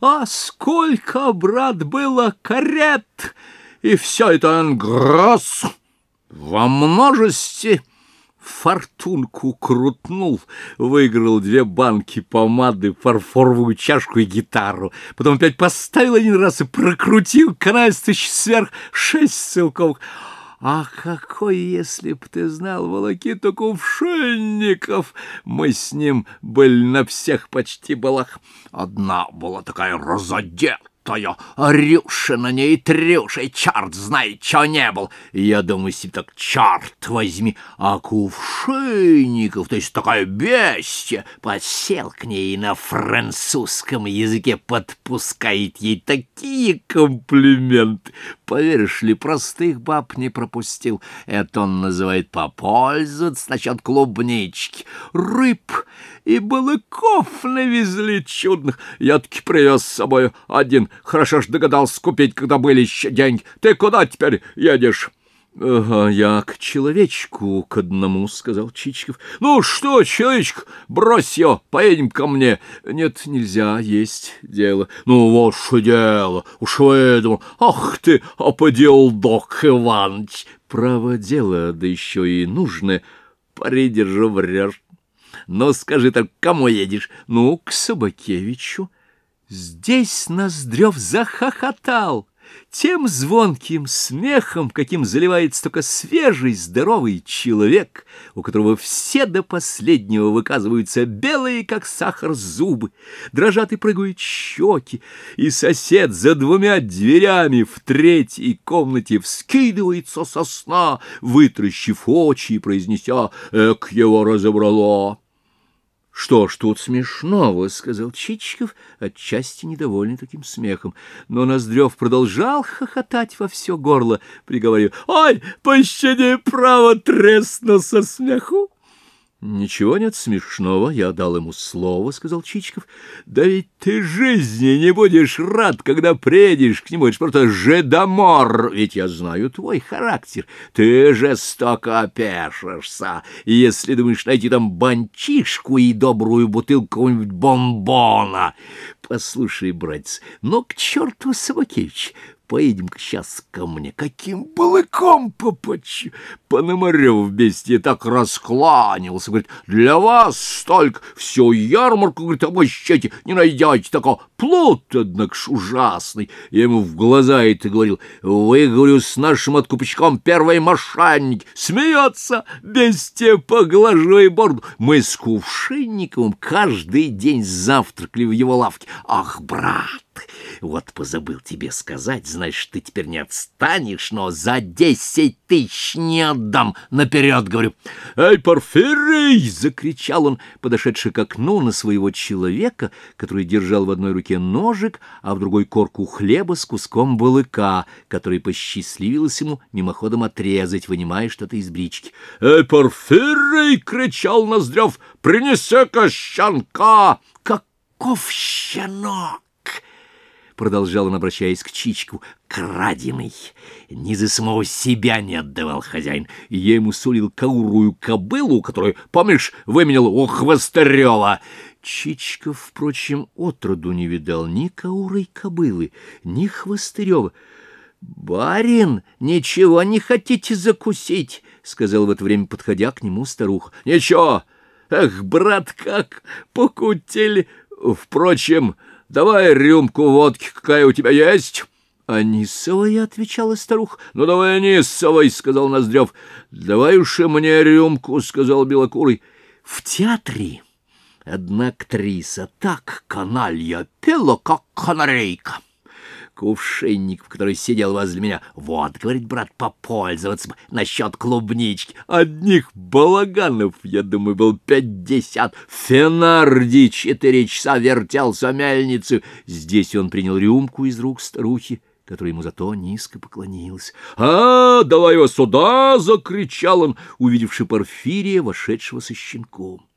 А сколько, брат, было карет! И все это ангросс во множестве фортунку крутнул, выиграл две банки помады, фарфоровую чашку и гитару. Потом опять поставил один раз и прокрутил канальствующий сверх шесть ссылковых. А какой, если б ты знал, волокиту кувшинников! Мы с ним были на всех почти балах. Одна была такая разодета толстою, Рюша на ней трюшей, черт знает, чего не был. Я думаю себе так, черт возьми, а кувшинников, то есть такая бестия, подсел к ней и на французском языке подпускает ей такие комплименты. Поверишь ли, простых баб не пропустил. Это он называет попользоваться насчет клубнички. Рыб и балыков навезли чудных. Я таки привез с собой один. Хорошо ж догадался купить, когда были еще деньги. Ты куда теперь едешь? — Я к человечку к одному, — сказал Чичиков. — Ну что, человечек, брось ее, поедем ко мне. — Нет, нельзя, есть дело. — Ну, вот что дело, уж выдумал. Ах ты, а док Иваныч. Право дело, да еще и нужное. Придержу врешь. Ну, скажи так, кому едешь? Ну, к Собакевичу. Здесь Ноздрев захохотал тем звонким смехом, каким заливается только свежий, здоровый человек, у которого все до последнего выказываются белые, как сахар, зубы, дрожат и прыгают щеки, и сосед за двумя дверями в третьей комнате вскидывается со сна, вытращив очи и произнеся «Эк, его разобрало!» «Что ж тут смешного?» — сказал Чичиков, отчасти недовольный таким смехом. Но Ноздрев продолжал хохотать во все горло, приговорив «Ой, пощади, право, тресну со смеху!» «Ничего нет смешного, я дал ему слово», — сказал Чичиков. «Да ведь ты жизни не будешь рад, когда приедешь к нему, это просто жедомор, ведь я знаю твой характер, ты жестоко опешишься, если думаешь найти там банчишку и добрую бутылку какого-нибудь бомбона. Послушай, братец, ну к черту Собакевич, Поедем-ка сейчас ко мне, каким балыком попочу. Пономарев в бестии так раскланялся, говорит, для вас столько, всю ярмарку, говорит, обощайте, не найдете такого. Плут, однако ж, ужасный. Я ему в глаза это говорил, вы, говорю, с нашим откупщиком первый мошенник. Смеется, бестия, поглажу и борду. Мы с Кувшинниковым каждый день завтракали в его лавке. Ах, брат! Вот позабыл тебе сказать, значит, ты теперь не отстанешь, но за десять тысяч не отдам. Наперед, говорю. «Эй, Порфирий!» — закричал он, подошедший к окну на своего человека, который держал в одной руке ножик, а в другой корку хлеба с куском балыка, который посчастливилось ему мимоходом отрезать, вынимая что-то из брички. «Эй, Порфирий!» — кричал Ноздрев. «Принеси-ка щенка!» «Каков щенок?» Продолжал он, обращаясь к Чичку, краденый. Ни за самого себя не отдавал хозяин. Я ему сулил каурую кобылу, которую, помнишь, выменял у Хвостарева. Чичков, впрочем, отроду не видал ни каурой кобылы, ни Хвостарева. «Барин, ничего не хотите закусить?» — сказал в это время, подходя к нему старуха. «Ничего! Эх, брат, как покутили! Впрочем, Давай рюмку водки, какая у тебя есть?» «Анисовая», — отвечала старуха. «Ну, давай анисовой», — сказал Ноздрев. «Давай уж и мне рюмку», — сказал Белокурый. «В театре одна актриса так каналья пела, как канарейка» кувшинник, который сидел возле меня. Вот, говорит брат, попользоваться насчет клубнички. Одних балаганов, я думаю, был пятьдесят. Фенарди четыре часа вертелся мельницу. Здесь он принял рюмку из рук старухи которая ему зато низко поклонилась. «А, давай его сюда!» — закричал он, увидевший Порфирия, вошедшего со щенком.